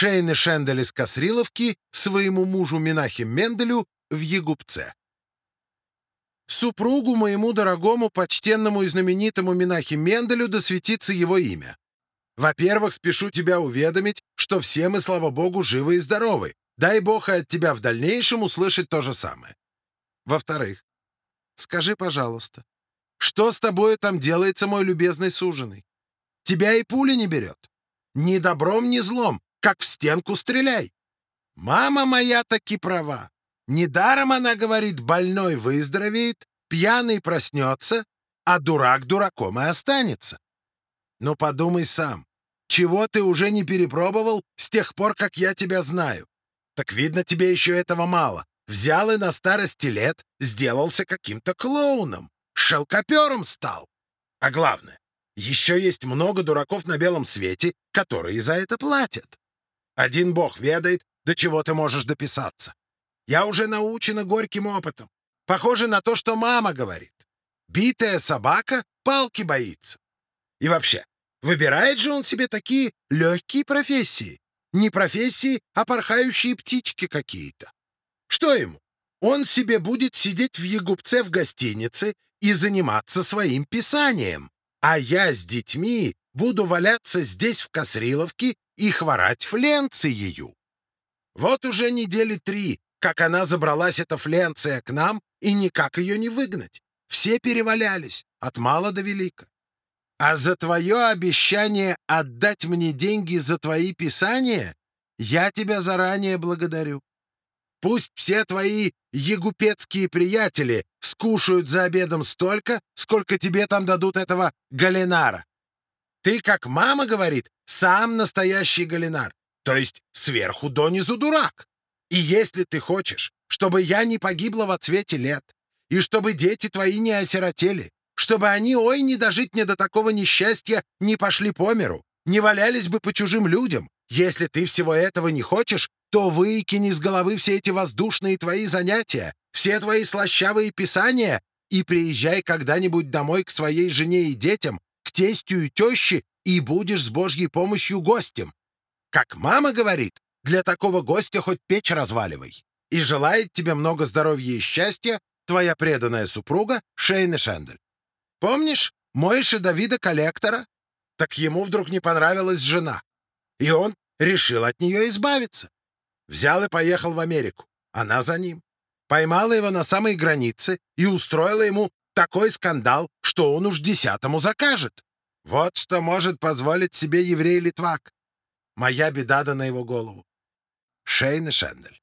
Шейны Шендель из Косриловки своему мужу Минахим Менделю в Егупце. Супругу моему дорогому, почтенному и знаменитому Минахи Менделю досветится его имя. Во-первых, спешу тебя уведомить, что все мы, слава богу, живы и здоровы. Дай бог и от тебя в дальнейшем услышать то же самое. Во-вторых, скажи, пожалуйста, что с тобою там делается, мой любезный суженый? Тебя и пуля не берет. Ни добром, ни злом, как в стенку стреляй. Мама моя таки права. Недаром она говорит, больной выздоровеет, пьяный проснется, а дурак дураком и останется. Но подумай сам, чего ты уже не перепробовал с тех пор, как я тебя знаю? Так видно, тебе еще этого мало. Взял и на старости лет сделался каким-то клоуном, шелкопером стал. А главное, еще есть много дураков на белом свете, которые за это платят. Один бог ведает, до чего ты можешь дописаться. Я уже научена горьким опытом. Похоже на то, что мама говорит. Битая собака палки боится. И вообще, выбирает же он себе такие легкие профессии. Не профессии, а порхающие птички какие-то. Что ему? Он себе будет сидеть в Егупце в гостинице и заниматься своим писанием. А я с детьми буду валяться здесь в Косриловке и хворать фленциею. Вот уже недели три, как она забралась, эта фленция, к нам, и никак ее не выгнать. Все перевалялись, от мала до велика. А за твое обещание отдать мне деньги за твои писания я тебя заранее благодарю. Пусть все твои егупецкие приятели скушают за обедом столько, сколько тебе там дадут этого галинара. Ты, как мама говорит, сам настоящий галинар, то есть сверху донизу дурак. И если ты хочешь, чтобы я не погибла во цвете лет, и чтобы дети твои не осиротели, чтобы они, ой, не дожить мне до такого несчастья, не пошли по миру, не валялись бы по чужим людям, если ты всего этого не хочешь, то выкини с головы все эти воздушные твои занятия, все твои слащавые писания и приезжай когда-нибудь домой к своей жене и детям, тестю и теще, и будешь с Божьей помощью гостем. Как мама говорит, для такого гостя хоть печь разваливай. И желает тебе много здоровья и счастья твоя преданная супруга Шейна Шендель. Помнишь Мойша Давида коллектора? Так ему вдруг не понравилась жена. И он решил от нее избавиться. Взял и поехал в Америку. Она за ним. Поймала его на самой границе и устроила ему такой скандал, что он уж десятому закажет. Вот что может позволить себе еврей-литвак. Моя беда да на его голову. Шейна Шендель.